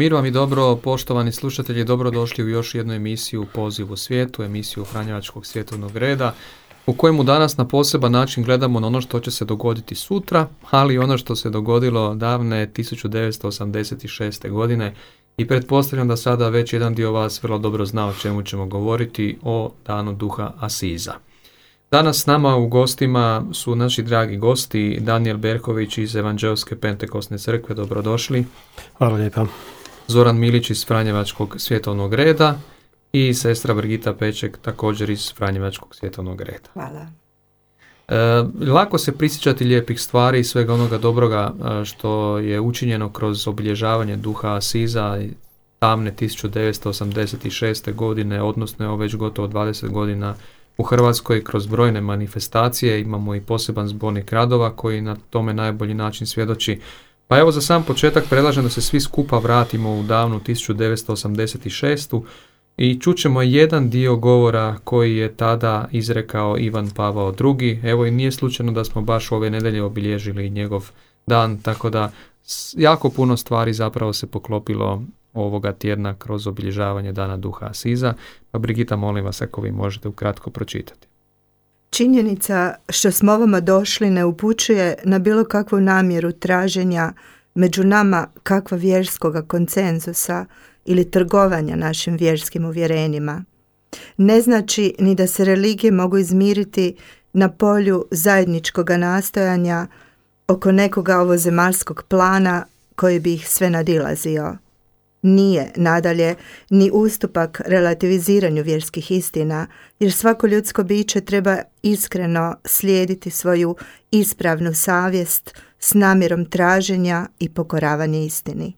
Mir vam i dobro, poštovani slušatelji, dobrodošli u još jednu emisiju Poziv u svijetu, emisiju Franjevačkog svjetovnog reda, u kojemu danas na poseban način gledamo na ono što će se dogoditi sutra, ali i ono što se dogodilo davne 1986. godine i pretpostavljam da sada već jedan dio vas vrlo dobro zna o čemu ćemo govoriti, o Danu Duha Asiza. Danas s nama u gostima su naši dragi gosti Daniel Berković iz Evanđelske Pentekosne crkve, dobrodošli. Hvala lijepa. Zoran Milić iz Franjevačkog svjetovnog reda i sestra Brigita Peček također iz Franjevačkog svjetovnog reda. Hvala. E, lako se prisjećati lijepih stvari i svega onoga dobroga e, što je učinjeno kroz obilježavanje duha Asiza tamne 1986. godine, odnosno je već gotovo 20 godina u Hrvatskoj kroz brojne manifestacije. Imamo i poseban zbornik radova koji na tome najbolji način svjedoči pa evo za sam početak predlažem da se svi skupa vratimo u davnu 1986. I čućemo jedan dio govora koji je tada izrekao Ivan Pavao II. Evo i nije slučajno da smo baš ove nedelje obilježili njegov dan, tako da jako puno stvari zapravo se poklopilo ovoga tjedna kroz obilježavanje Dana Duha Asiza. Pa Brigita, molim vas ako vi možete ukratko pročitati. Činjenica što smo ovama došli ne upućuje na bilo kakvu namjeru traženja među nama kakva vjerskoga koncenzusa ili trgovanja našim vjerskim uvjerenjima. Ne znači ni da se religije mogu izmiriti na polju zajedničkog nastojanja oko nekoga ovozemaljskog plana koji bi ih sve nadilazio nije nadalje ni ustupak relativiziranju vjerskih istina, jer svako ljudsko biće treba iskreno slijediti svoju ispravnu savjest s namjerom traženja i pokoravanja istini.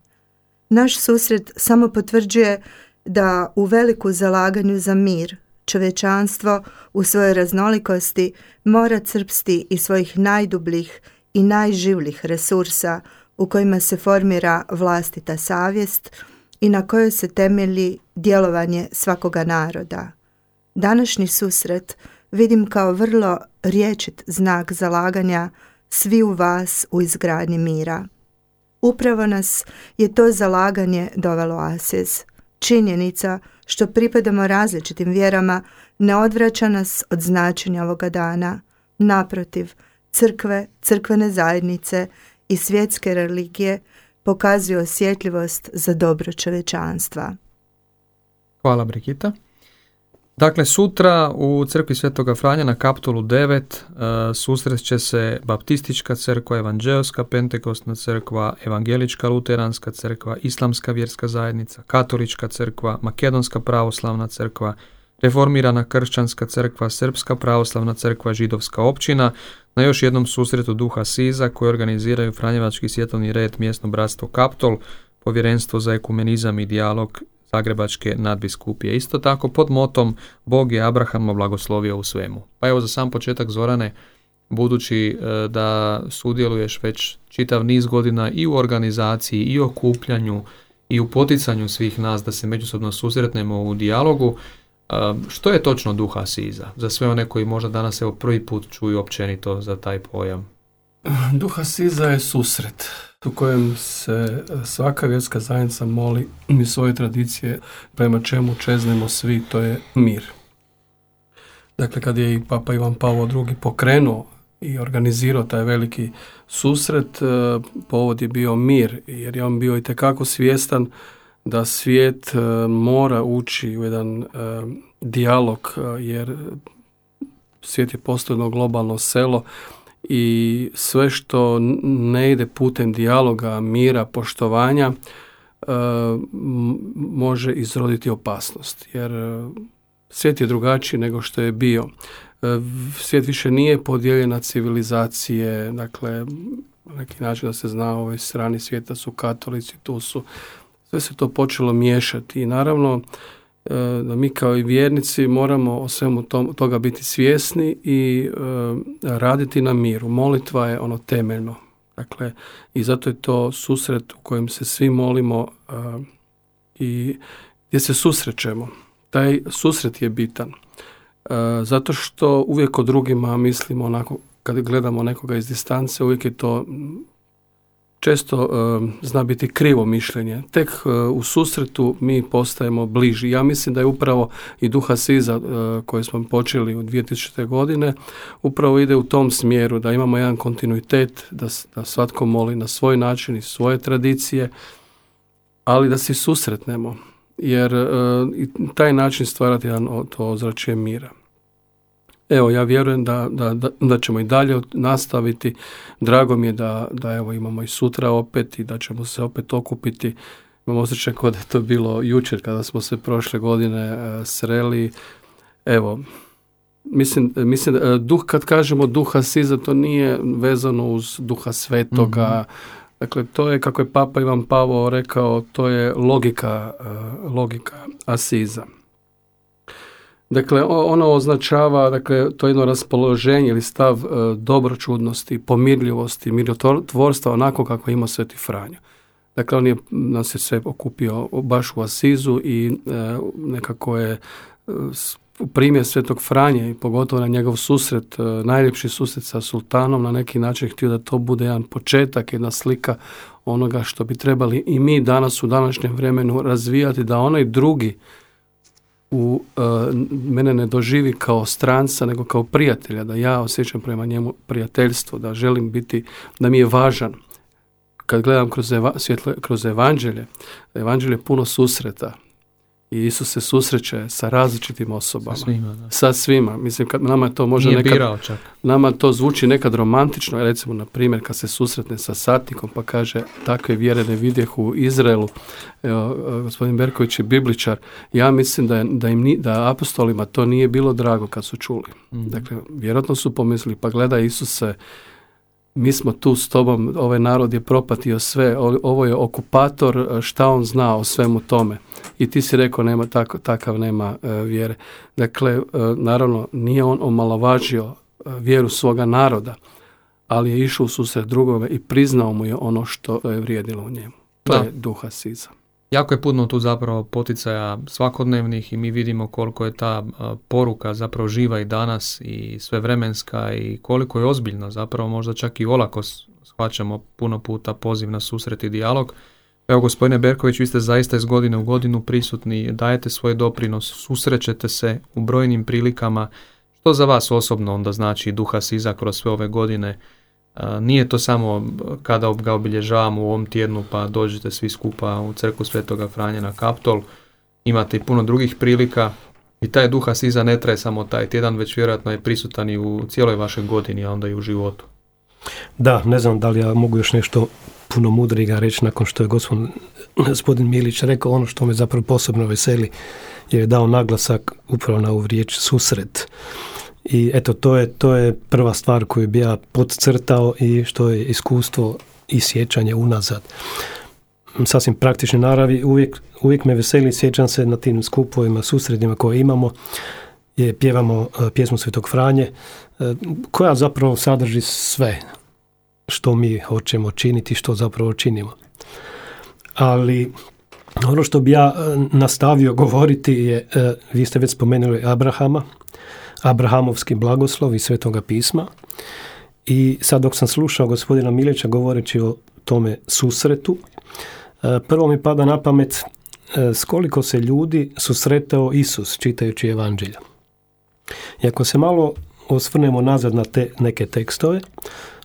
Naš susret samo potvrđuje da u veliku zalaganju za mir čovečanstvo u svojoj raznolikosti mora crpsti iz svojih najdubljih i najživljih resursa u kojima se formira vlastita savjest, i na kojoj se temelji djelovanje svakoga naroda. Današnji susret vidim kao vrlo riječit znak zalaganja svi u vas u izgradnji mira. Upravo nas je to zalaganje dovelo Asiz. Činjenica što pripadamo različitim vjerama ne odvraća nas od značenja ovoga dana. Naprotiv, crkve, crkvene zajednice i svjetske religije pokazuje osjetljivost za dobro čovečanstva. Hvala Brigita. Dakle, sutra u crkvi Svetoga Franja na kaptolu 9 uh, susret se Baptistička crkva, Evanđelska Pentekostna crkva, Evangelička Luteranska crkva, Islamska vjerska zajednica, Katolička crkva, Makedonska pravoslavna crkva, Reformirana kršćanska crkva, Srpska pravoslavna crkva, Židovska općina, na još jednom susretu Duha Siza koji organiziraju Franjevački svjetovni red mjesno bratstvo Kaptol, povjerenstvo za ekumenizam i dijalog Zagrebačke nadbiskupije. Isto tako pod motom Bog je Abrahama blagoslovio u svemu. Pa evo za sam početak Zorane, budući e, da sudjeluješ već čitav niz godina i u organizaciji i okupljanju i u poticanju svih nas da se međusobno susretnemo u dijalogu, što je točno duha Siza? Za sve one koji možda danas evo prvi put čuju općenito za taj pojam. Duha Siza je susret u kojem se svaka vjerska zajednica moli mi svoje tradicije prema čemu čeznemo svi, to je mir. Dakle, kad je i Papa Ivan Pavlo II pokrenuo i organizirao taj veliki susret, e, povod je bio mir, jer je on bio i tekako svjestan da svijet e, mora ući u jedan e, dijalog e, jer svijet je postojno globalno selo i sve što ne ide putem dijaloga, mira, poštovanja može izroditi opasnost jer svijet je drugačiji nego što je bio. Svijet više nije podijeljen na civilizacije, dakle neki način da se zna ovoj strani svijeta su katolici, tu su sve se to počelo miješati i naravno da mi kao i vjernici moramo o svemu toga biti svjesni i raditi na miru. Molitva je ono temeljno. Dakle, i zato je to susret u kojem se svi molimo i gdje se susrećemo. Taj susret je bitan. Zato što uvijek o drugima mislimo onako, kad gledamo nekoga iz distance, uvijek je to često zna biti krivo mišljenje. Tek u susretu mi postajemo bliži. Ja mislim da je upravo i duha Siza koji smo počeli u 2000. godine upravo ide u tom smjeru da imamo jedan kontinuitet, da, da svatko moli na svoj način i svoje tradicije, ali da se susretnemo jer i taj način stvarati jedan to ozračje mira. Evo, ja vjerujem da, da, da, ćemo i dalje nastaviti. Drago mi je da, da evo imamo i sutra opet i da ćemo se opet okupiti. Imamo osjećaj kao da je to bilo jučer kada smo se prošle godine e, sreli. Evo, mislim, mislim e, duh, kad kažemo duha siza, to nije vezano uz duha svetoga, mm Dakle, to je, kako je Papa Ivan Pavo rekao, to je logika, e, logika asiza. Dakle, ono označava, dakle, to jedno raspoloženje ili stav e, dobročudnosti, pomirljivosti, mirotvorstva, onako kako ima Sveti Franjo. Dakle, on je nas je sve okupio baš u Asizu i e, nekako je e, primjer Svetog Franje i pogotovo na njegov susret, e, najljepši susret sa sultanom, na neki način htio da to bude jedan početak, jedna slika onoga što bi trebali i mi danas u današnjem vremenu razvijati, da onaj drugi u uh, mene ne doživi kao stranca nego kao prijatelja, da ja osjećam prema njemu prijateljstvo, da želim biti, da mi je važan. Kad gledam kroz, eva, svjetle, kroz evanđelje, evanđelje je puno susreta, i Isus se susreće sa različitim osobama. Sa svima. Da. Sa svima. Mislim, kad nama to može Nije nekad... Birao čak. Nama to zvuči nekad romantično. Recimo, na primjer, kad se susretne sa satnikom pa kaže takve vjere ne vidjeh u Izraelu. Evo, gospodin Berković je bibličar. Ja mislim da, je, da, im da apostolima to nije bilo drago kad su čuli. Mm. Dakle, vjerojatno su pomislili, pa gleda Isuse, mi smo tu s tobom, ovaj narod je propatio sve, ovo je okupator, šta on zna o svemu tome. I ti si rekao, nema tako, takav nema e, vjere. Dakle, e, naravno, nije on omalovažio e, vjeru svoga naroda, ali je išao u susret drugove i priznao mu je ono što je vrijedilo u njemu. To je duha siza. Jako je puno tu zapravo poticaja svakodnevnih i mi vidimo koliko je ta poruka zapravo živa i danas i sve vremenska i koliko je ozbiljna zapravo možda čak i olako shvaćamo puno puta poziv na susret i dijalog. Evo gospodine Berković, vi ste zaista iz godine u godinu prisutni, dajete svoj doprinos, susrećete se u brojnim prilikama. Što za vas osobno onda znači duha siza kroz sve ove godine? Nije to samo kada ga obilježavamo u ovom tjednu pa dođete svi skupa u crku Svetoga Franja na Kaptol. Imate i puno drugih prilika i taj duha siza ne traje samo taj tjedan, već vjerojatno je prisutan i u cijeloj vašoj godini, a onda i u životu. Da, ne znam da li ja mogu još nešto puno mudriga reći nakon što je gospodin, gospodin Milić rekao ono što me zapravo posebno veseli je dao naglasak upravo na ovu riječ susret. I eto, to je, to je prva stvar koju bi ja podcrtao i što je iskustvo i sjećanje unazad. Sasvim praktične naravi, uvijek, uvijek me veseli, sjećam se na tim skupovima, susredima koje imamo, je pjevamo e, pjesmu Svetog Franje, e, koja zapravo sadrži sve što mi hoćemo činiti, što zapravo činimo. Ali ono što bi ja e, nastavio govoriti je, vi ste već spomenuli Abrahama, Abrahamovski blagoslov i Svetoga pisma. I sad dok sam slušao gospodina Milića govoreći o tome susretu, e, prvo mi pada na pamet e, s koliko se ljudi susretao Isus čitajući evanđelja. I ako se malo osvrnemo nazad na te neke tekstove,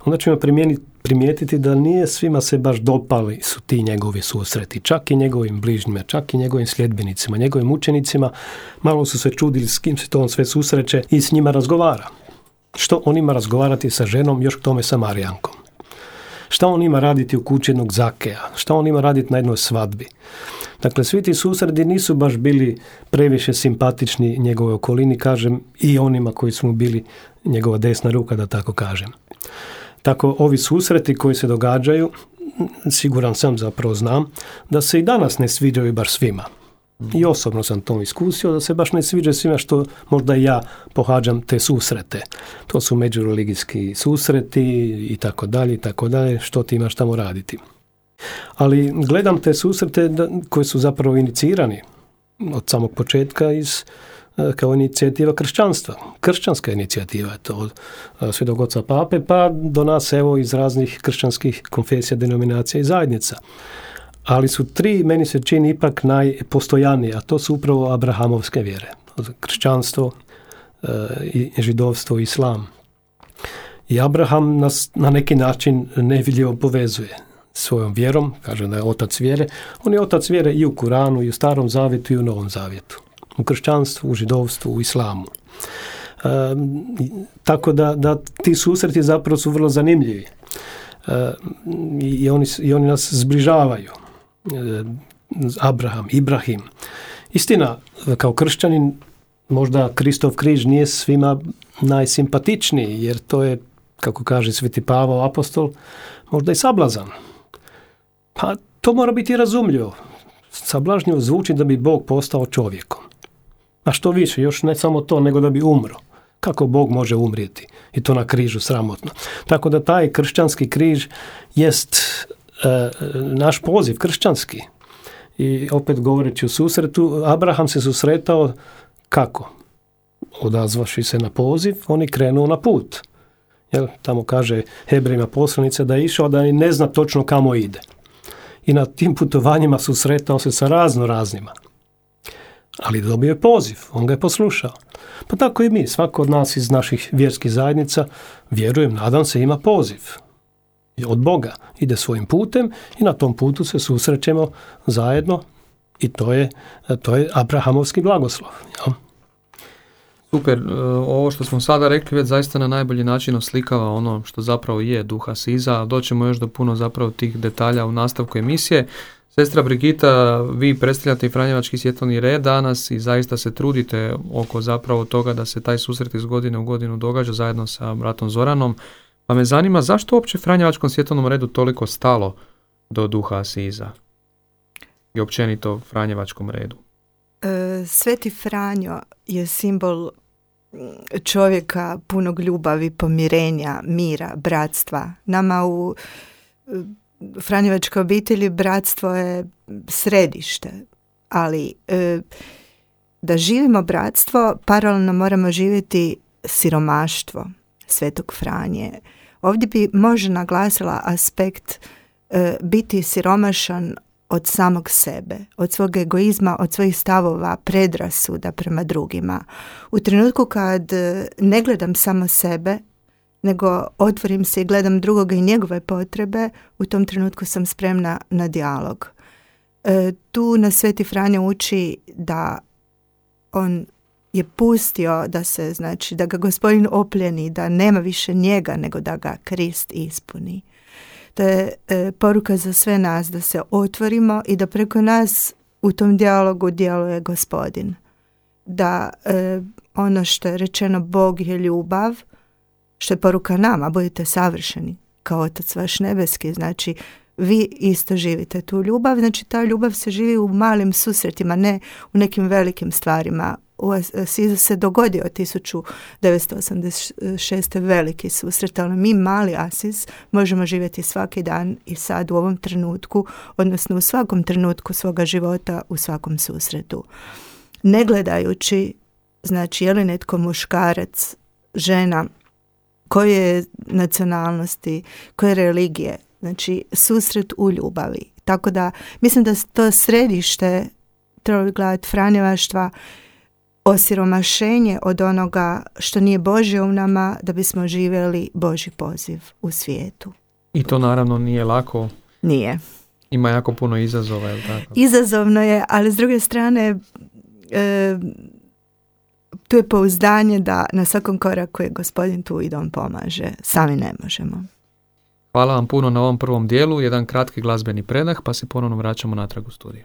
onda ćemo primijetiti da nije svima se baš dopali su ti njegovi susreti, čak i njegovim bližnjima, čak i njegovim sljedbenicima, njegovim učenicima, malo su se čudili s kim se to on sve susreće i s njima razgovara. Što on ima razgovarati sa ženom, još k tome sa Marijankom? Šta on ima raditi u kući jednog zakeja? Šta on ima raditi na jednoj svadbi? Dakle, svi ti susredi nisu baš bili previše simpatični njegove okolini, kažem, i onima koji su mu bili njegova desna ruka, da tako kažem. Tako ovi susreti koji se događaju, siguran sam zapravo znam, da se i danas ne sviđaju baš svima. I osobno sam to iskusio, da se baš ne sviđa svima što možda ja pohađam te susrete. To su međureligijski susreti i tako dalje i tako dalje, što ti imaš tamo raditi. Ali gledam te susrete koji su zapravo inicirani od samog početka iz kao inicijativa kršćanstva. Kršćanska inicijativa je to od e, Svetog oca Pape pa do nas evo iz raznih kršćanskih konfesija, denominacija i zajednica. Ali su tri, meni se čini, ipak najpostojanije, a to su upravo abrahamovske vjere. Kršćanstvo, e, židovstvo i islam. I Abraham nas na neki način nevidljivo povezuje svojom vjerom, kaže da je otac vjere. On je otac vjere i u Kuranu, i u Starom Zavjetu, i u Novom Zavjetu. U kršćanstvu, u židovstvu, u islamu. E, tako da, da ti susreti zapravo su vrlo zanimljivi. E, i, oni, I oni nas zbližavaju. E, Abraham, Ibrahim. Istina, kao kršćanin, možda Kristov križ nije svima najsimpatičniji, jer to je, kako kaže Sveti Pavao apostol, možda i sablazan. Pa to mora biti razumljivo. Sablažnjivo zvuči da bi Bog postao čovjekom. A što više, još ne samo to, nego da bi umro. Kako Bog može umrijeti? I to na križu sramotno. Tako da taj kršćanski križ jest e, naš poziv, kršćanski. I opet govoreći u susretu, Abraham se susretao kako? Odazvaši se na poziv, oni krenu na put. Jel, tamo kaže Hebrejima poslanica da je išao da ne zna točno kamo ide i na tim putovanjima susretao se sa razno raznima. Ali dobio je poziv, on ga je poslušao. Pa tako i mi, svako od nas iz naših vjerskih zajednica, vjerujem, nadam se, ima poziv. Od Boga ide svojim putem i na tom putu se susrećemo zajedno i to je, to je Abrahamovski blagoslov. Ja? Super, e, ovo što smo sada rekli već zaista na najbolji način oslikava ono što zapravo je duha Siza, doćemo još do puno zapravo tih detalja u nastavku emisije. Sestra Brigita, vi predstavljate i Franjevački svjetlani red danas i zaista se trudite oko zapravo toga da se taj susret iz godine u godinu događa zajedno sa bratom Zoranom. Pa me zanima zašto uopće Franjevačkom svjetlnom redu toliko stalo do duha Siza i općenito Franjevačkom redu? E, Sveti Franjo je simbol mm, čovjeka punog ljubavi, pomirenja, mira, bratstva. Nama u e, Franjevačkoj obitelji bratstvo je središte, ali e, da živimo bratstvo, paralelno moramo živjeti siromaštvo Svetog Franje. Ovdje bi možda naglasila aspekt biti siromašan od samog sebe, od svog egoizma, od svojih stavova, predrasuda prema drugima. U trenutku kad e, ne gledam samo sebe, nego otvorim se i gledam drugoga i njegove potrebe, u tom trenutku sam spremna na dijalog. E, tu na Sveti Franja uči da on je pustio da se, znači, da ga gospodin opljeni, da nema više njega, nego da ga Krist ispuni. To je e, poruka za sve nas da se otvorimo i da preko nas u tom dijalogu djeluje gospodin. Da e, ono što je rečeno Bog je ljubav, što je poruka nama, budite savršeni kao Otac vaš nebeski, znači vi isto živite tu ljubav, znači ta ljubav se živi u malim susretima, ne u nekim velikim stvarima u Asizu se dogodio 1986. veliki susret, ali mi mali Asiz možemo živjeti svaki dan i sad u ovom trenutku, odnosno u svakom trenutku svoga života, u svakom susretu. Ne gledajući, znači je li netko muškarac, žena, koje je nacionalnosti, koje religije, znači susret u ljubavi. Tako da mislim da to središte treba gledati Franjevaštva osiromašenje od onoga što nije Bože u nama da bismo živjeli Boži poziv u svijetu. I to naravno nije lako. Nije. Ima jako puno izazova, je tako? Izazovno je, ali s druge strane e, tu je pouzdanje da na svakom koraku je gospodin tu i da on pomaže. Sami ne možemo. Hvala vam puno na ovom prvom dijelu, jedan kratki glazbeni predah, pa se ponovno vraćamo natrag u studiju.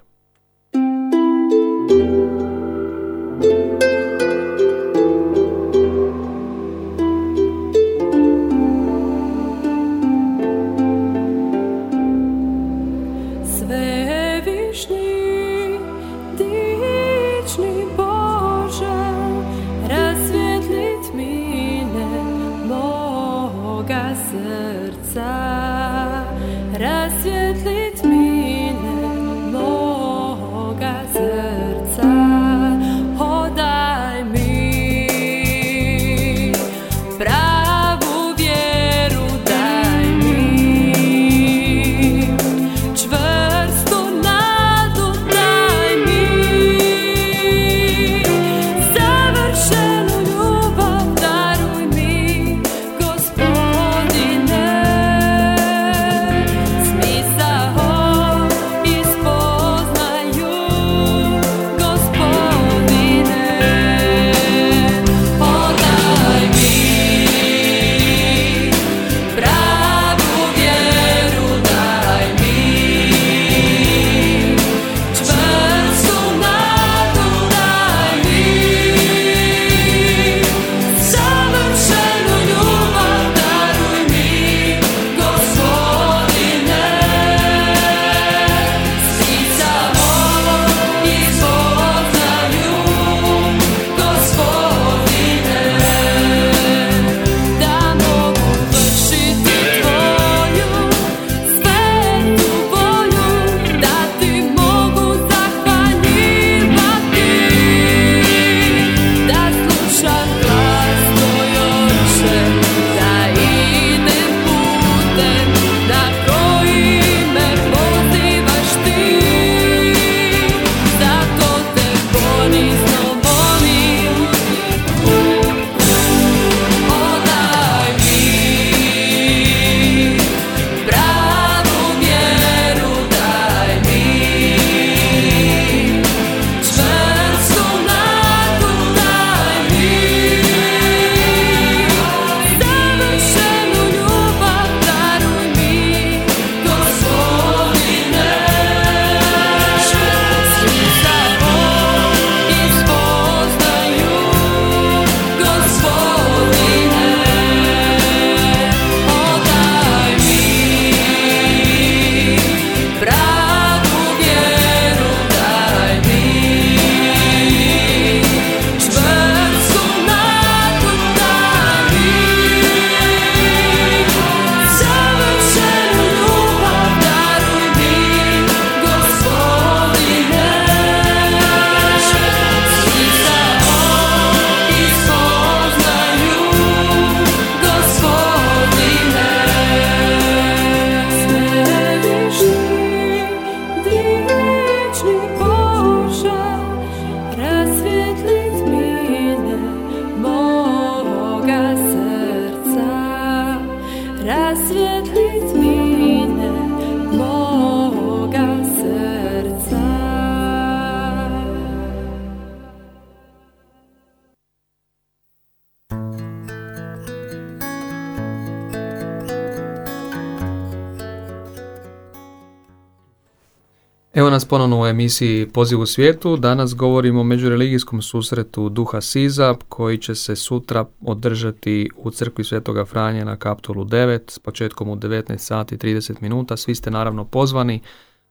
Ponovno u emisiji Poziv u svijetu. Danas govorimo o međureligijskom susretu Duha Siza koji će se sutra održati u crkvi Svetoga Franje na Kaptolu 9 s početkom u 19 sati 30 minuta. Svi ste naravno pozvani.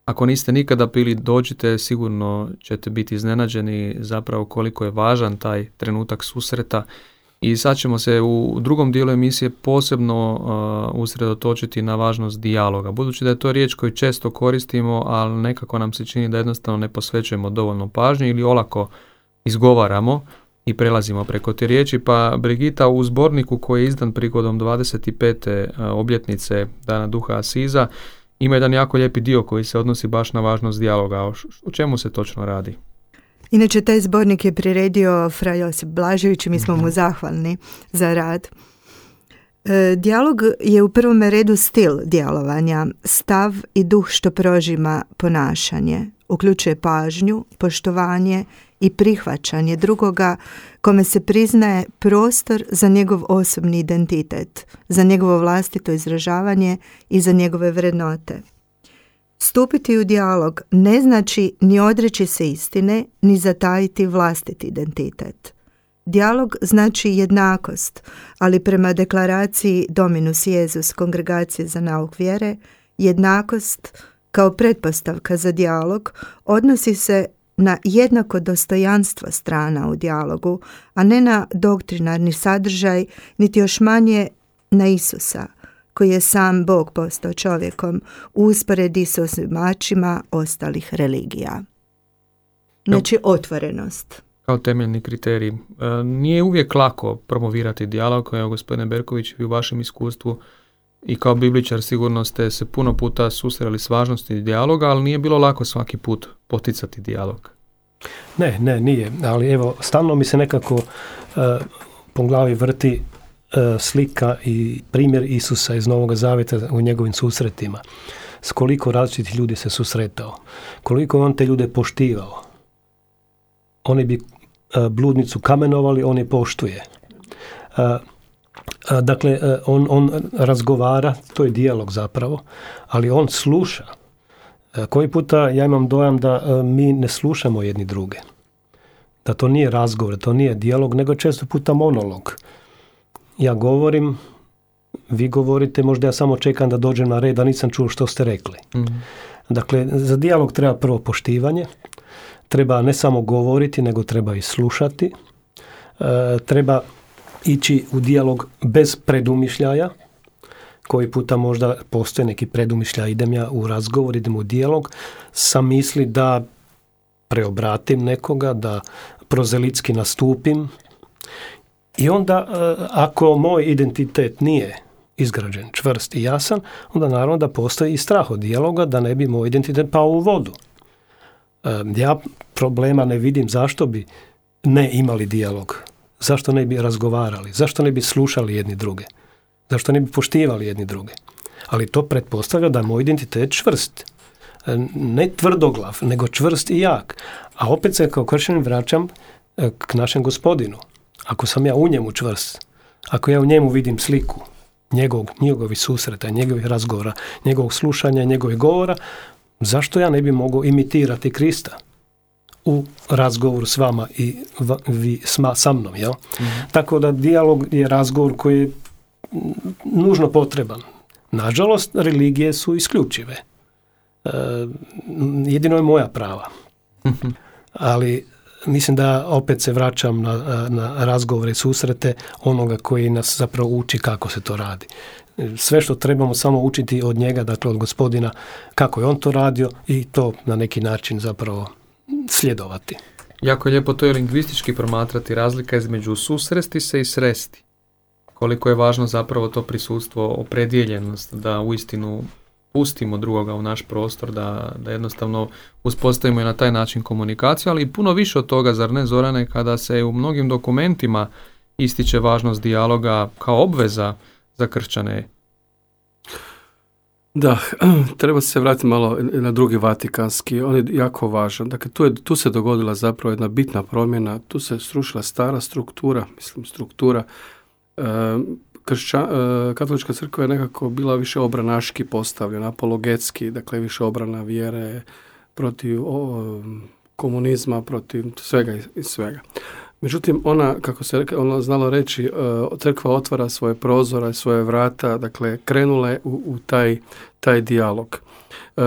Ako niste nikada pili, dođite, sigurno ćete biti iznenađeni zapravo koliko je važan taj trenutak susreta i sad ćemo se u drugom dijelu emisije posebno uh, usredotočiti na važnost dijaloga. Budući da je to riječ koju često koristimo, ali nekako nam se čini da jednostavno ne posvećujemo dovoljno pažnje ili olako izgovaramo i prelazimo preko te riječi. Pa Brigita u zborniku koji je izdan prigodom 25. Uh, obljetnice Dana Duha Asiza ima jedan jako lijepi dio koji se odnosi baš na važnost dijaloga. O čemu se točno radi? Inače, taj zbornik je priredio Fra Josip Blažević i mi smo mu mhm. zahvalni za rad. E, dijalog je u prvom redu stil djelovanja, stav i duh što prožima ponašanje. Uključuje pažnju, poštovanje i prihvaćanje drugoga kome se priznaje prostor za njegov osobni identitet, za njegovo vlastito izražavanje i za njegove vrednote. Stupiti u dijalog ne znači ni odreći se istine, ni zatajiti vlastiti identitet. Dijalog znači jednakost, ali prema deklaraciji Dominus Jezus Kongregacije za nauk vjere, jednakost kao pretpostavka za dijalog odnosi se na jednako dostojanstvo strana u dijalogu, a ne na doktrinarni sadržaj, niti još manje na Isusa – koji je sam Bog postao čovjekom u usporedi s osnivačima ostalih religija. Znači otvorenost. Kao temeljni kriterij. E, nije uvijek lako promovirati dijalog, evo gospodine Berković, vi u vašem iskustvu i kao bibličar sigurno ste se puno puta susreli s važnosti dijaloga, ali nije bilo lako svaki put poticati dijalog. Ne, ne, nije. Ali evo, stalno mi se nekako uh, po glavi vrti slika i primjer Isusa iz Novog Zavjeta u njegovim susretima. S koliko različitih ljudi se susretao. Koliko on te ljude poštivao. Oni bi e, bludnicu kamenovali, on je poštuje. E, dakle, on, on razgovara, to je dijalog zapravo, ali on sluša. Koji puta ja imam dojam da mi ne slušamo jedni druge. Da to nije razgovor, to nije dijalog, nego često puta monolog ja govorim, vi govorite, možda ja samo čekam da dođem na red, a nisam čuo što ste rekli. Mhm. Dakle, za dijalog treba prvo poštivanje, treba ne samo govoriti, nego treba i slušati, e, treba ići u dijalog bez predumišljaja, koji puta možda postoje neki predumišljaj, idem ja u razgovor, idem u dijalog, sam misli da preobratim nekoga, da prozelitski nastupim i onda, e, ako moj identitet nije izgrađen, čvrst i jasan, onda naravno da postoji i strah od dijaloga da ne bi moj identitet pao u vodu. E, ja problema ne vidim zašto bi ne imali dijalog, zašto ne bi razgovarali, zašto ne bi slušali jedni druge, zašto ne bi poštivali jedni druge. Ali to pretpostavlja da je moj identitet čvrst. E, ne tvrdoglav, nego čvrst i jak. A opet se kao kršćanin vraćam k našem gospodinu ako sam ja u njemu čvrst, ako ja u njemu vidim sliku njegovog, njegovih susreta, njegovih razgovora, njegovog slušanja, njegovih govora, zašto ja ne bi mogao imitirati Krista u razgovoru s vama i vi sma, sa mnom, jel? Mhm. Tako da dijalog je razgovor koji je nužno potreban. Nažalost, religije su isključive. E, jedino je moja prava. Mhm. Ali mislim da opet se vraćam na, na razgovore i susrete onoga koji nas zapravo uči kako se to radi. Sve što trebamo samo učiti od njega, dakle od gospodina, kako je on to radio i to na neki način zapravo sljedovati. Jako je lijepo to je lingvistički promatrati razlika između susresti se i sresti. Koliko je važno zapravo to prisustvo, opredjeljenost da uistinu pustimo drugoga u naš prostor, da, da jednostavno uspostavimo i na taj način komunikaciju, ali puno više od toga, zar ne Zorane, kada se u mnogim dokumentima ističe važnost dijaloga kao obveza za kršćane. Da, treba se vratiti malo na drugi Vatikanski, on je jako važan. Dakle, tu, je, tu se dogodila zapravo jedna bitna promjena, tu se srušila stara struktura, mislim struktura kršća, e, katolička crkva je nekako bila više obranaški postavljena, apologetski, dakle više obrana vjere, protiv komunizma, protiv svega i svega. Međutim, ona, kako se ona znalo reći, e, crkva otvara svoje prozora i svoje vrata, dakle, krenule u, u taj, taj dijalog. E,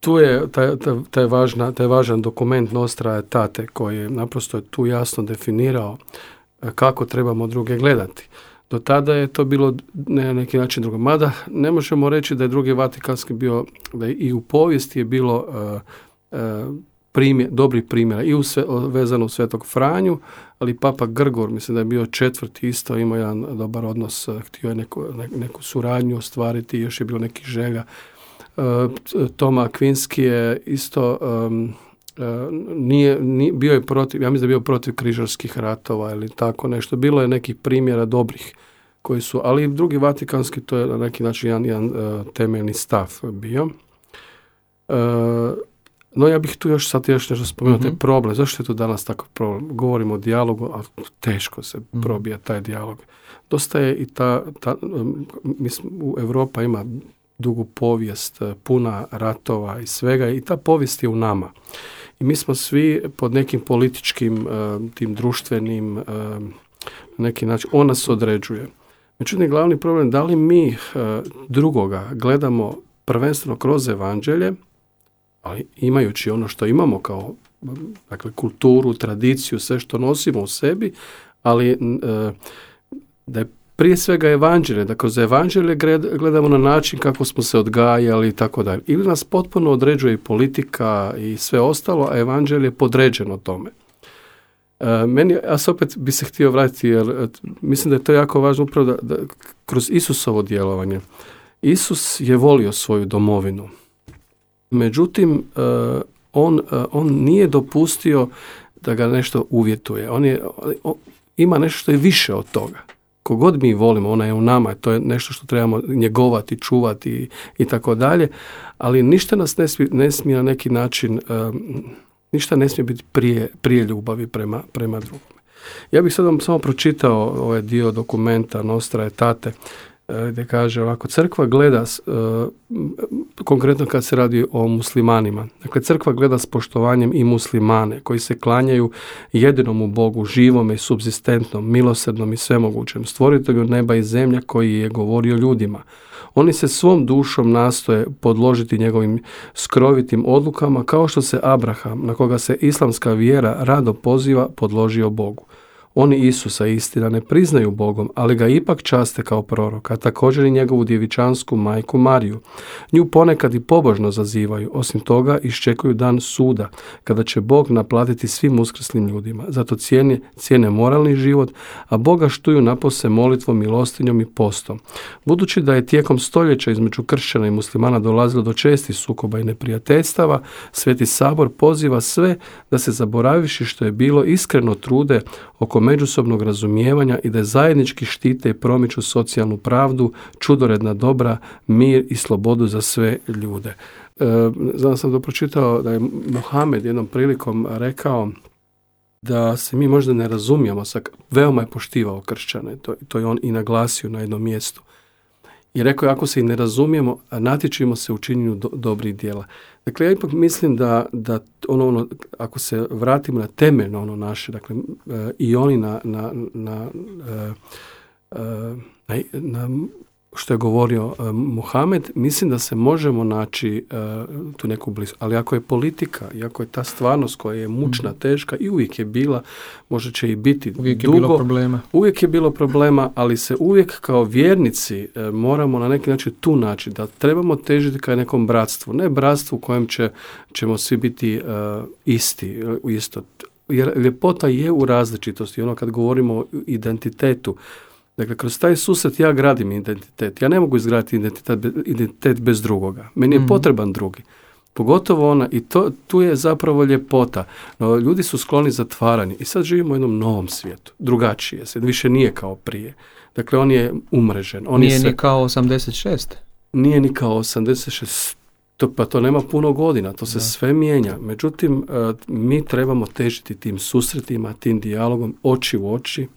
tu je taj, taj, važna, taj važan dokument Nostra Tate koji je naprosto tu jasno definirao e, kako trebamo druge gledati. Do tada je to bilo na neki način drugo. Mada ne možemo reći da je drugi Vatikanski bio, da i u povijesti je bilo uh, primjer, dobri primjera i u sve, vezano u Svetog Franju, ali Papa Grgor, mislim da je bio četvrti isto, imao jedan dobar odnos, htio je neku, neku suradnju ostvariti, još je bilo neki želja. Toma Kvinski je isto nije, nije, bio je protiv, ja mislim da je bio protiv križarskih ratova ili tako nešto. Bilo je nekih primjera dobrih koji su, ali drugi Vatikanski to je na neki način jedan, jedan uh, temeljni stav bio. Uh, no ja bih tu još sad još nešto spomenuo, mm problem. Zašto je to danas takav problem? Govorimo o dijalogu, a teško se mm probija taj dijalog. Dosta je i ta, ta mislim, u Europa ima dugu povijest, puna ratova i svega i ta povijest je u nama i mi smo svi pod nekim političkim, e, tim društvenim, e, na neki način, on nas određuje. Međutim, glavni problem da li mi e, drugoga gledamo prvenstveno kroz evanđelje, ali imajući ono što imamo kao dakle, kulturu, tradiciju, sve što nosimo u sebi, ali da je prije svega evanđelje, da kroz evanđelje gledamo na način kako smo se odgajali i tako dalje. Ili nas potpuno određuje i politika i sve ostalo, a evanđelje je podređeno tome. E, meni, ja se opet bi se htio vratiti, jer e, mislim da je to jako važno upravo da, da kroz Isusovo djelovanje. Isus je volio svoju domovinu. Međutim, e, on, on nije dopustio da ga nešto uvjetuje. On, je, on ima nešto što je više od toga kogod mi volimo, ona je u nama, to je nešto što trebamo njegovati, čuvati i tako dalje, ali ništa nas ne smije, ne smije na neki način, ništa ne smije biti prije, prije ljubavi prema, prema drugome. Ja bih sad vam samo pročitao ovaj dio dokumenta Nostra Etate, gdje kaže ovako, crkva gleda, e, konkretno kad se radi o muslimanima, dakle crkva gleda s poštovanjem i muslimane koji se klanjaju jedinom u Bogu, živome i subzistentnom, milosrdnom i svemogućem, stvoritelju neba i zemlje koji je govorio ljudima. Oni se svom dušom nastoje podložiti njegovim skrovitim odlukama kao što se Abraham, na koga se islamska vjera rado poziva, podložio Bogu. Oni Isusa istina ne priznaju Bogom, ali ga ipak časte kao proroka, također i njegovu djevičansku majku Mariju. Nju ponekad i pobožno zazivaju, osim toga iščekuju dan suda, kada će Bog naplatiti svim uskrslim ljudima. Zato cijene, cijene moralni život, a Boga štuju napose molitvom, milostinjom i postom. Budući da je tijekom stoljeća između kršćana i muslimana dolazilo do čestih sukoba i neprijateljstava, Sveti Sabor poziva sve da se zaboraviši što je bilo iskreno trude oko međusobnog razumijevanja i da zajednički štite i promiču socijalnu pravdu, čudoredna dobra, mir i slobodu za sve ljude. E, znam sam da pročitao da je Mohamed jednom prilikom rekao da se mi možda ne razumijemo, sa, veoma je poštivao kršćane, to, to je on i naglasio na jednom mjestu. I rekao je, ako se i ne razumijemo, natječimo se u činjenju do, dobrih dijela. Dakle, ja ipak mislim da, da ono, ono, ako se vratimo na temeljno ono naše, dakle, e, i oni na, na, na, e, e, na, na što je govorio uh, Muhamed, mislim da se možemo naći uh, tu neku blizu. Ali ako je politika i ako je ta stvarnost koja je mučna, mhm. teška i uvijek je bila, možda će i biti uvijek dugo. je bilo problema. Uvijek je bilo problema, ali se uvijek kao vjernici uh, moramo na neki način tu naći da trebamo težiti ka nekom bratstvu. Ne bratstvu u kojem će, ćemo svi biti isti, isto. Jer ljepota je u različitosti. Ono kad govorimo o identitetu, Dakle, kroz taj susret ja gradim identitet. Ja ne mogu izgraditi identitet, identitet bez drugoga. Meni je mhm. potreban drugi. Pogotovo ona, i to, tu je zapravo ljepota. No, ljudi su skloni zatvaranju i sad živimo u jednom novom svijetu. Drugačije se, više nije kao prije. Dakle, on je umrežen. On nije je ni kao 86. Nije ni kao 86. To, pa to nema puno godina, to se sve mijenja. Međutim, e, mi trebamo težiti tim susretima, tim dijalogom, oči u oči,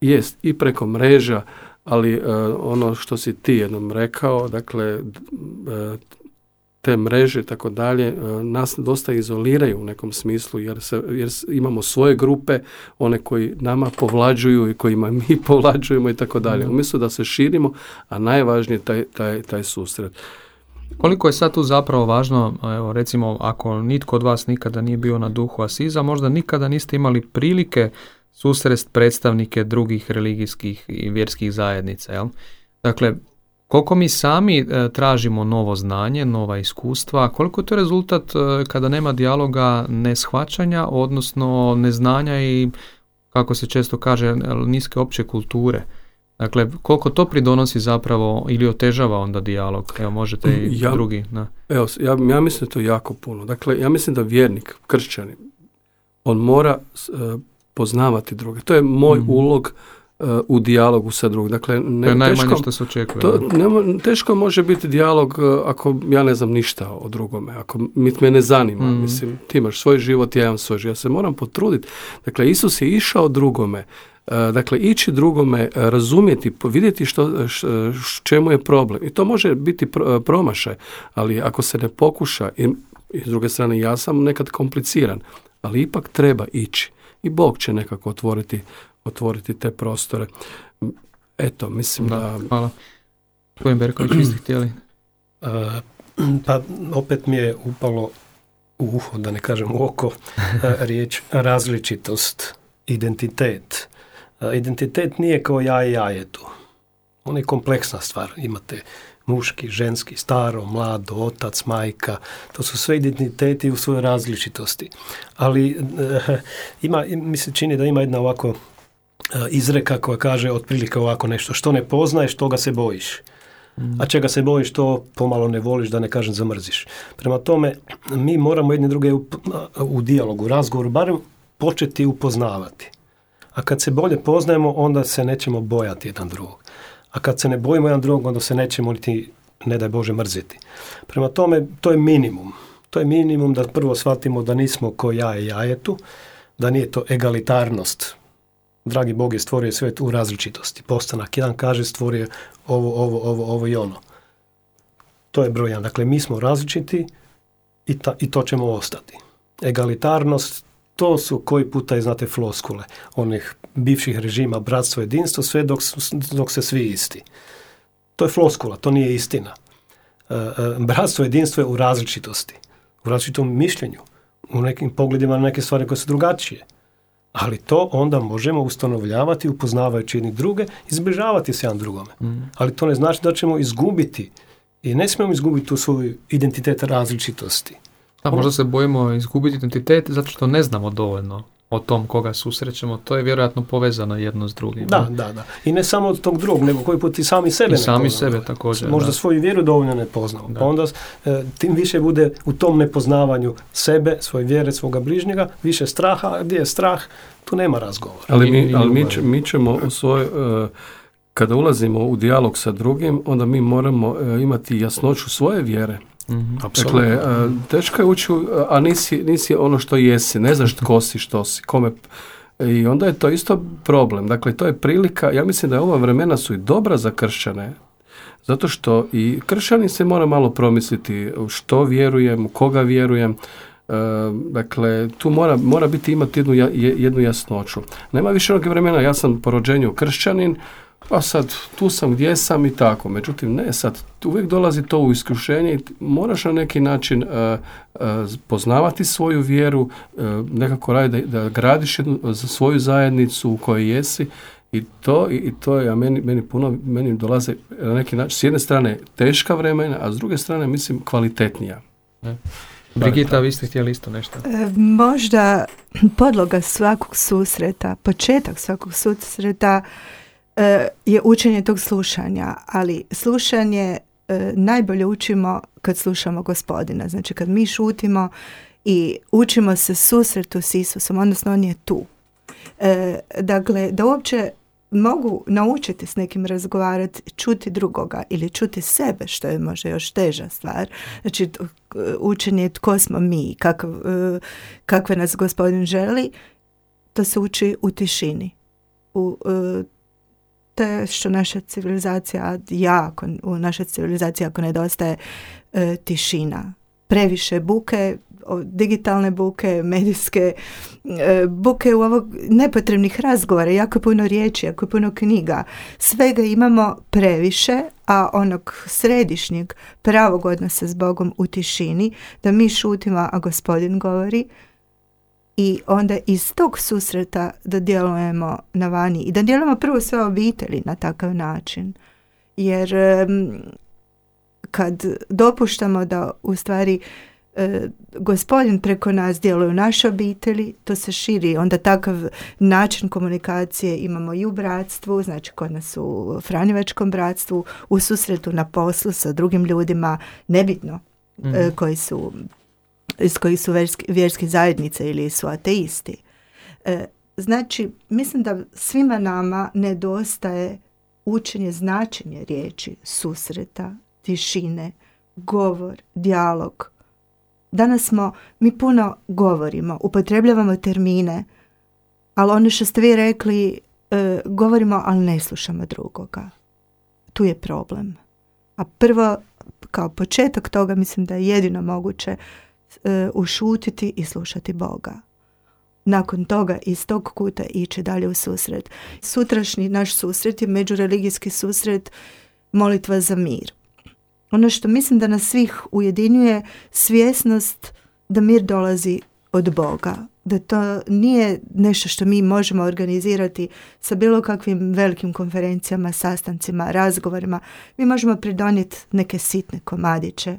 jest i preko mreža, ali uh, ono što si ti jednom rekao, dakle, uh, te mreže i tako dalje nas dosta izoliraju u nekom smislu jer, se, jer imamo svoje grupe, one koji nama povlađuju i kojima mi povlađujemo i tako dalje. Umjesto da se širimo, a najvažnije taj, taj, taj susret. Koliko je sad tu zapravo važno, evo recimo ako nitko od vas nikada nije bio na duhu Asiza, možda nikada niste imali prilike susrest predstavnike drugih religijskih i vjerskih zajednica. Jel? Dakle, koliko mi sami e, tražimo novo znanje, nova iskustva, koliko je to rezultat e, kada nema dijaloga neshvaćanja, odnosno neznanja i, kako se često kaže, niske opće kulture. Dakle, koliko to pridonosi zapravo ili otežava onda dijalog? Evo, možete i ja, drugi. Da. Evo, ja, ja mislim da to jako puno. Dakle, ja mislim da vjernik, kršćanin, on mora e, poznavati druge. To je moj mhm. ulog uh, u dijalogu sa drugim. Dakle, ne, to je najmanje teško, što se očekuje. To, ne, teško može biti dijalog uh, ako ja ne znam ništa o drugome, ako mi, me ne zanima. Mhm. Mislim, ti imaš svoj život, ja imam svoj život. Ja se moram potruditi. Dakle, Isus je išao drugome. Uh, dakle, ići drugome, razumjeti, vidjeti što, čemu je problem. I to može biti promašaj, ali ako se ne pokuša, i, i s druge strane ja sam nekad kompliciran, ali ipak treba ići i Bog će nekako otvoriti, otvoriti te prostore. Eto, mislim da... da... Hvala. Gospodin Berković, vi ste htjeli? pa opet mi je upalo u uho, da ne kažem u oko, riječ različitost, identitet. Identitet nije kao ja i jajetu. On je kompleksna stvar. Imate muški, ženski, staro, mlado, otac, majka, to su sve identiteti u svojoj različitosti. Ali eh, ima, mi se čini da ima jedna ovako eh, izreka koja kaže otprilike ovako nešto, što ne poznaješ, toga se bojiš. A čega se bojiš, to pomalo ne voliš, da ne kažem zamrziš. Prema tome, mi moramo jedni druge u, u dijalogu, u razgovoru, barem početi upoznavati. A kad se bolje poznajemo, onda se nećemo bojati jedan drugog. A kad se ne bojimo jedan drugog, onda se nećemo niti, ne daj Bože, mrziti. Prema tome, to je minimum. To je minimum da prvo shvatimo da nismo ko ja i jajetu, da nije to egalitarnost. Dragi Bog je stvorio svijet u različitosti. Postanak jedan kaže stvorio ovo, ovo, ovo, ovo i ono. To je broj jedan. Dakle, mi smo različiti i, ta, i to ćemo ostati. Egalitarnost, to su koji puta i znate floskule onih bivših režima bratstvo jedinstvo sve dok, dok se svi isti. To je floskula, to nije istina. E, e, bratstvo jedinstvo je u različitosti, u različitom mišljenju, u nekim pogledima na neke stvari koje su drugačije. Ali to onda možemo ustanovljavati upoznavajući jedni druge i zbližavati se jedan drugome. Mm. Ali to ne znači da ćemo izgubiti i ne smijemo izgubiti tu svoju identitet različitosti. Da, možda se bojimo izgubiti identitet zato što ne znamo dovoljno o tom koga susrećemo, to je vjerojatno povezano jedno s drugim. Da, da, da. I ne samo od tog drugog, nego koji put i sami sebe I sami sebe također. Možda svoju vjeru dovoljno ne poznamo. Pa onda e, tim više bude u tom nepoznavanju sebe, svoje vjere, svoga bližnjega, više straha, a gdje je strah, tu nema razgovora. Ali mi, ali mi, mi ćemo u svoj, e, kada ulazimo u dijalog sa drugim, onda mi moramo e, imati jasnoću svoje vjere. Mm-hmm. Dakle, teško je ući, a nisi, nisi ono što jesi, ne znaš tko si, što si, kome... I onda je to isto problem. Dakle, to je prilika, ja mislim da ova vremena su i dobra za kršćane, zato što i kršćani se mora malo promisliti što vjerujem, u koga vjerujem, dakle, tu mora, mora biti imati jednu, jednu jasnoću. Nema više onog vremena, ja sam po rođenju kršćanin, pa sad tu sam gdje sam i tako. Međutim, ne, sad uvijek dolazi to u iskušenje i moraš na neki način uh, poznavati svoju vjeru, uh, nekako raditi da, da gradiš jednu, za svoju zajednicu u kojoj jesi i to, i, to je, a meni, meni puno, meni dolaze na neki način, s jedne strane teška vremena, a s druge strane, mislim, kvalitetnija. Ne? Brigita, vi ste htjeli isto nešto? možda podloga svakog susreta, početak svakog susreta E, je učenje tog slušanja, ali slušanje e, najbolje učimo kad slušamo gospodina. Znači kad mi šutimo i učimo se susretu s Isusom, odnosno on je tu. E, dakle, da uopće mogu naučiti s nekim razgovarati, čuti drugoga ili čuti sebe, što je možda još teža stvar. Znači, učenje tko smo mi, kakav, kakve nas gospodin želi, to se uči u tišini. U, te što naša civilizacija jako, u našoj civilizaciji ako nedostaje e, tišina. Previše buke, digitalne buke, medijske e, buke u ovog nepotrebnih razgovora, jako puno riječi, jako puno knjiga. Svega imamo previše, a onog središnjeg pravog odnosa s Bogom u tišini, da mi šutimo, a gospodin govori, i onda iz tog susreta da djelujemo na vani i da djelujemo prvo sve obitelji na takav način. Jer kad dopuštamo da u stvari e, gospodin preko nas djeluje u našoj obitelji, to se širi. Onda takav način komunikacije imamo i u bratstvu, znači kod nas u Franjevačkom bratstvu, u susretu na poslu sa drugim ljudima, nebitno e, mhm. koji su iz kojih su vjerske zajednice ili su ateisti. E, znači, mislim da svima nama nedostaje učenje značenje riječi, susreta, tišine, govor, dijalog. Danas smo, mi puno govorimo, upotrebljavamo termine, ali ono što ste vi rekli, e, govorimo, ali ne slušamo drugoga. Tu je problem. A prvo, kao početak toga, mislim da je jedino moguće e, ušutiti i slušati Boga. Nakon toga iz tog kuta ići dalje u susret. Sutrašnji naš susret je međureligijski susret molitva za mir. Ono što mislim da nas svih ujedinjuje svjesnost da mir dolazi od Boga. Da to nije nešto što mi možemo organizirati sa bilo kakvim velikim konferencijama, sastancima, razgovorima. Mi možemo pridonijeti neke sitne komadiće,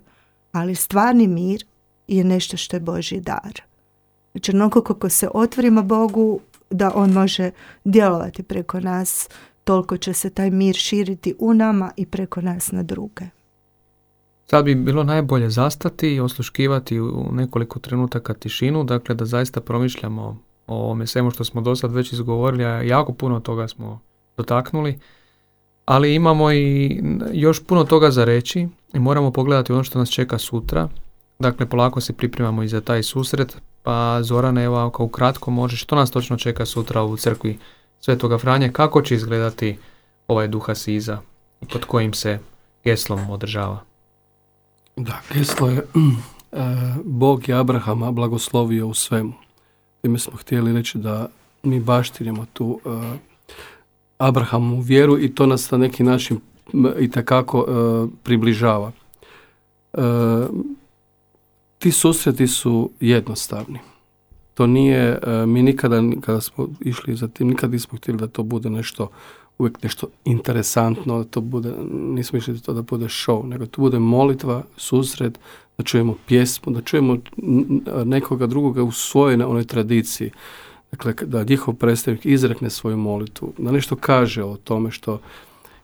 ali stvarni mir je nešto što je Božji dar. Znači, onoliko kako se otvorimo Bogu, da On može djelovati preko nas, toliko će se taj mir širiti u nama i preko nas na druge. Sad bi bilo najbolje zastati i osluškivati u nekoliko trenutaka tišinu, dakle da zaista promišljamo o ovome svemu što smo do sad već izgovorili, a jako puno toga smo dotaknuli, ali imamo i još puno toga za reći i moramo pogledati ono što nas čeka sutra, Dakle, polako se pripremamo i za taj susret, pa Zorane, evo, ako ukratko možeš, što nas točno čeka sutra u crkvi Svetoga Franje, kako će izgledati ovaj duha Siza i pod kojim se geslom održava? Da, geslo je uh, Bog je Abrahama blagoslovio u svemu. Time smo htjeli reći da mi baštinimo tu uh, Abrahamu vjeru i to nas na neki način i takako uh, približava ti susreti su jednostavni. To nije, e, mi nikada, kada smo išli za tim, nikad nismo htjeli da to bude nešto, uvijek nešto interesantno, da to bude, nismo išli to da bude show, nego to bude molitva, susret, da čujemo pjesmu, da čujemo nekoga drugoga u svojoj onoj tradiciji. Dakle, da njihov predstavnik izrekne svoju molitvu, da nešto kaže o tome što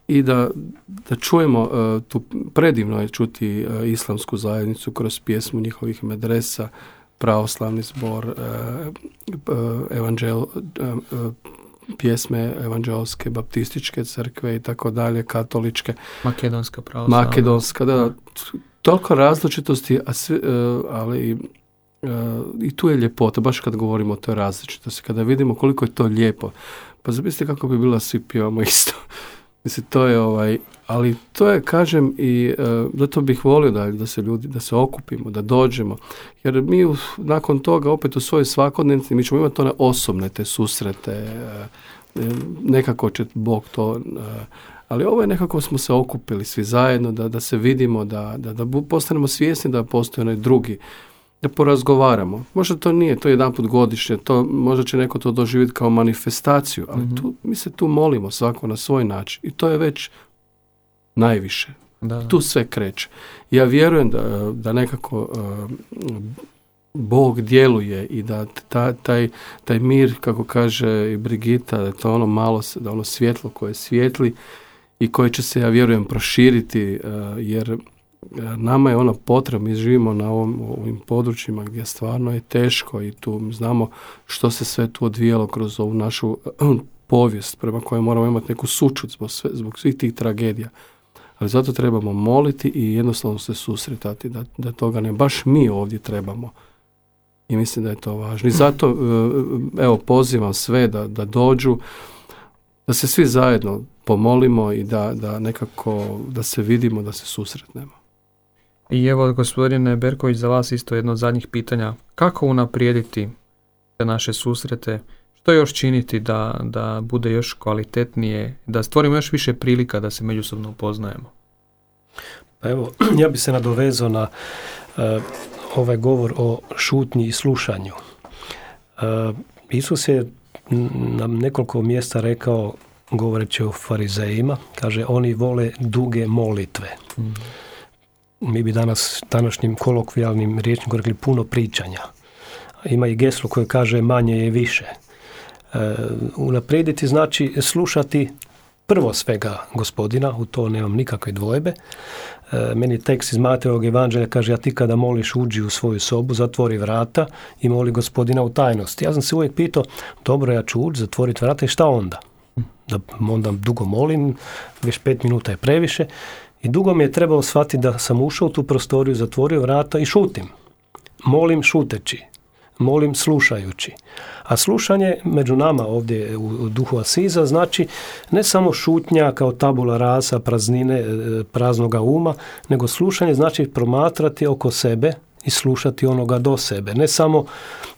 i da, da čujemo uh, tu predivno je čuti uh, islamsku zajednicu kroz pjesmu njihovih medresa, pravoslavni zbor, uh, evanđel, pjesme evanđelske, baptističke crkve i tako dalje, katoličke. Makedonska pravoslavna. Makedonska, da, toliko različitosti, a sve, ali i tu je ljepota, baš kad govorimo o toj različitosti, kada vidimo koliko je to lijepo. Pa zamislite kako bi bila svi pjevamo isto. Mislim, to je ovaj, ali to je, kažem, i uh, zato bih volio da, da se ljudi, da se okupimo, da dođemo. Jer mi nakon toga opet u svojoj svakodnevnici, mi ćemo imati one osobne te susrete, e, e, nekako će Bog to, ali ovo je nekako smo se okupili svi zajedno, da, da se vidimo, da, da, da postanemo svjesni da postoji onaj drugi da porazgovaramo. Možda to nije, to je jedan put godišnje, to, možda će neko to doživjeti kao manifestaciju, ali mhm. tu, mi se tu molimo svako na svoj način i to je već najviše. Da. Tu sve kreće. Ja vjerujem da, da nekako uh, Bog djeluje i da ta, taj, taj mir, kako kaže i Brigita, da je to ono malo, da ono svjetlo koje svijetli i koje će se, ja vjerujem, proširiti, uh, jer nama je ono potrebno, mi živimo na ovom, ovim područjima gdje stvarno je teško i tu znamo što se sve tu odvijalo kroz ovu našu povijest prema kojoj moramo imati neku sučut zbog, sve, zbog svih tih tragedija. Ali zato trebamo moliti i jednostavno se susretati da, da toga ne baš mi ovdje trebamo. I mislim da je to važno. I zato e, evo pozivam sve da, da dođu, da se svi zajedno pomolimo i da, da nekako da se vidimo, da se susretnemo. I evo, gospodine Berković, za vas isto jedno od zadnjih pitanja. Kako unaprijediti te naše susrete? Što još činiti da, da bude još kvalitetnije, da stvorimo još više prilika da se međusobno upoznajemo? Pa evo, ja bi se nadovezao na eh, ovaj govor o šutnji i slušanju. Uh, Isus je na nekoliko mjesta rekao, govoreći o farizejima, kaže oni vole duge molitve. Mm. Mi bi danas današnjim kolokvijalnim riječnikom rekli puno pričanja. Ima i geslo koje kaže manje je više. Uh, unaprijediti znači slušati prvo svega gospodina, u to nemam nikakve dvojbe, E, meni tekst iz Matejog evanđelja kaže ja ti kada moliš uđi u svoju sobu, zatvori vrata i moli gospodina u tajnosti. Ja sam se uvijek pitao, dobro ja ću ući, zatvoriti vrata i šta onda? Da onda dugo molim, već pet minuta je previše i dugo mi je trebalo shvatiti da sam ušao u tu prostoriju, zatvorio vrata i šutim. Molim šuteći molim slušajući. A slušanje među nama ovdje u duhu Asiza znači ne samo šutnja kao tabula rasa, praznine, e, praznoga uma, nego slušanje znači promatrati oko sebe i slušati onoga do sebe. Ne samo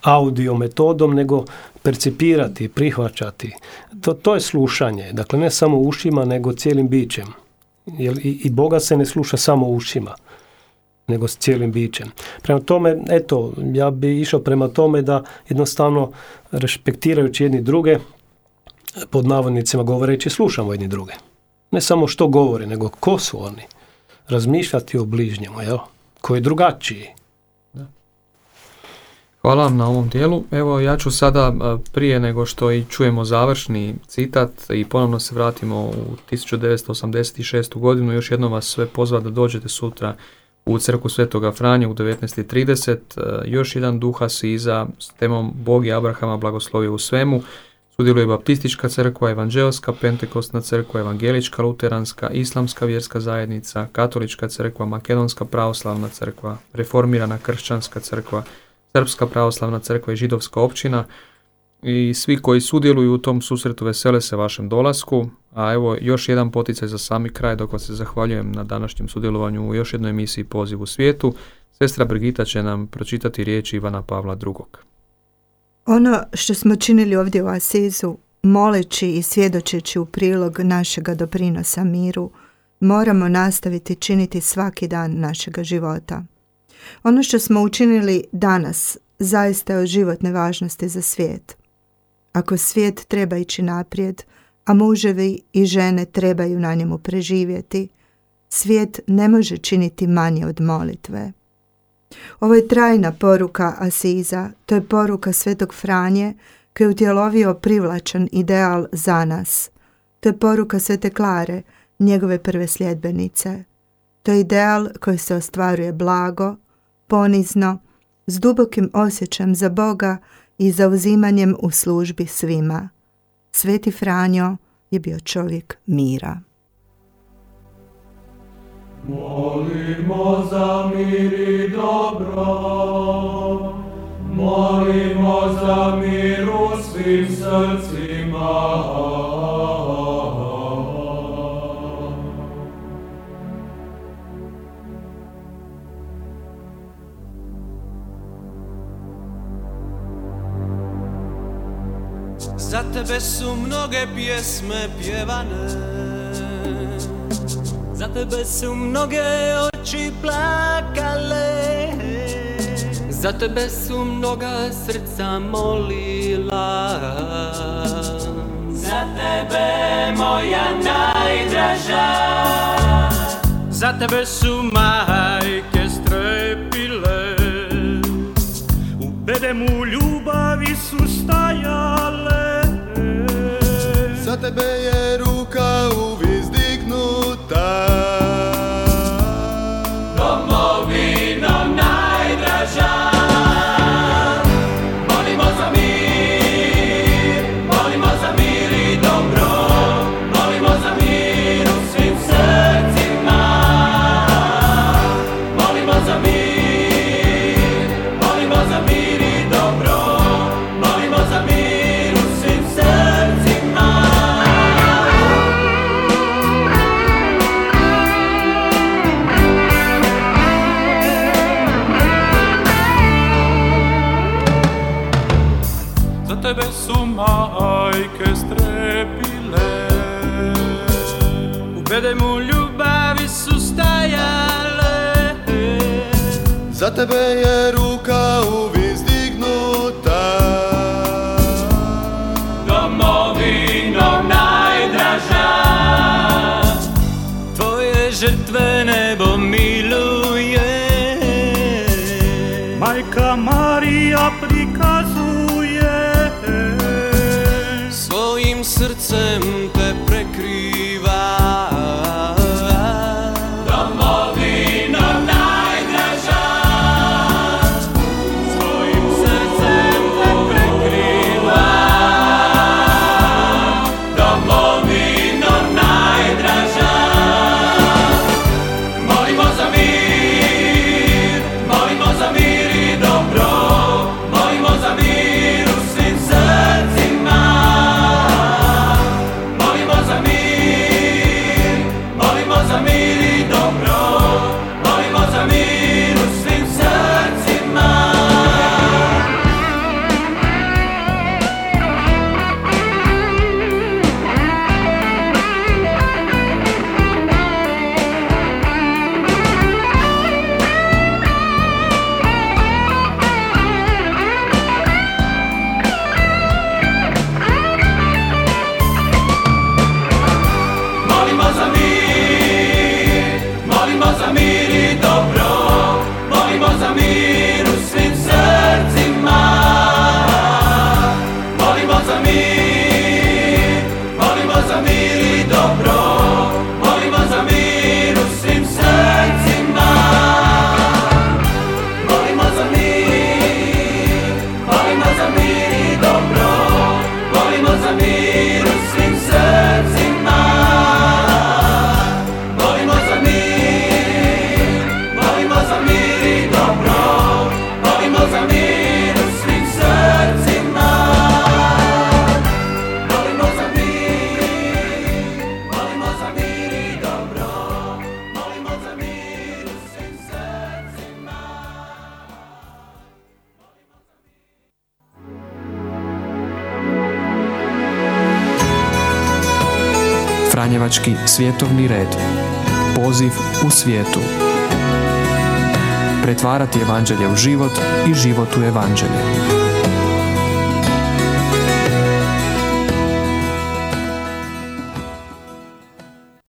audio metodom, nego percipirati, prihvaćati. To, to je slušanje. Dakle, ne samo ušima, nego cijelim bićem. Jer i, Boga se ne sluša samo ušima nego s cijelim bićem. Prema tome, eto, ja bi išao prema tome da jednostavno respektirajući jedni druge, pod navodnicima govoreći, slušamo jedni druge. Ne samo što govore, nego ko su oni. Razmišljati o bližnjemu, jel? Koji je drugačiji. Hvala vam na ovom dijelu. Evo ja ću sada prije nego što i čujemo završni citat i ponovno se vratimo u 1986. godinu, još jednom vas sve pozva da dođete sutra u crku Svetoga Franje u 19.30. E, još jedan duha iza s temom Bog je Abrahama blagoslovio u svemu. Sudjeluje Baptistička crkva, Evanđelska, Pentekostna crkva, Evangelička, Luteranska, Islamska vjerska zajednica, Katolička crkva, Makedonska pravoslavna crkva, Reformirana kršćanska crkva, Srpska pravoslavna crkva i Židovska općina i svi koji sudjeluju u tom susretu vesele se vašem dolasku. A evo još jedan poticaj za sami kraj dok vas se zahvaljujem na današnjem sudjelovanju u još jednoj emisiji Poziv u svijetu. Sestra Brigita će nam pročitati riječi Ivana Pavla II. Ono što smo činili ovdje u Asizu, moleći i svjedočeći u prilog našega doprinosa miru, moramo nastaviti činiti svaki dan našega života. Ono što smo učinili danas zaista je od životne važnosti za svijet. Ako svijet treba ići naprijed, a muževi i žene trebaju na njemu preživjeti, svijet ne može činiti manje od molitve. Ovo je trajna poruka Asiza, to je poruka Svetog Franje koji je utjelovio privlačan ideal za nas. To je poruka Svete Klare, njegove prve sljedbenice. To je ideal koji se ostvaruje blago, ponizno, s dubokim osjećajem za Boga i zauzimanjem u službi svima. Sveti Franjo je bio čovjek mira. Molimo za mir i dobro, molimo za mir u svim srcima. Tebe su mnoge pjesme pjevane. Za tebe su mnoge oči plakale. Za tebe su mnoga srca molila. Za tebe moja najdraža. Za tebe su majke strepile. U bedemu ljubavi su stajale tebe je kojemu ljubavi su stajale. Za tebe je svijetu. Pretvarati evanđelje u život i život u evanđelje.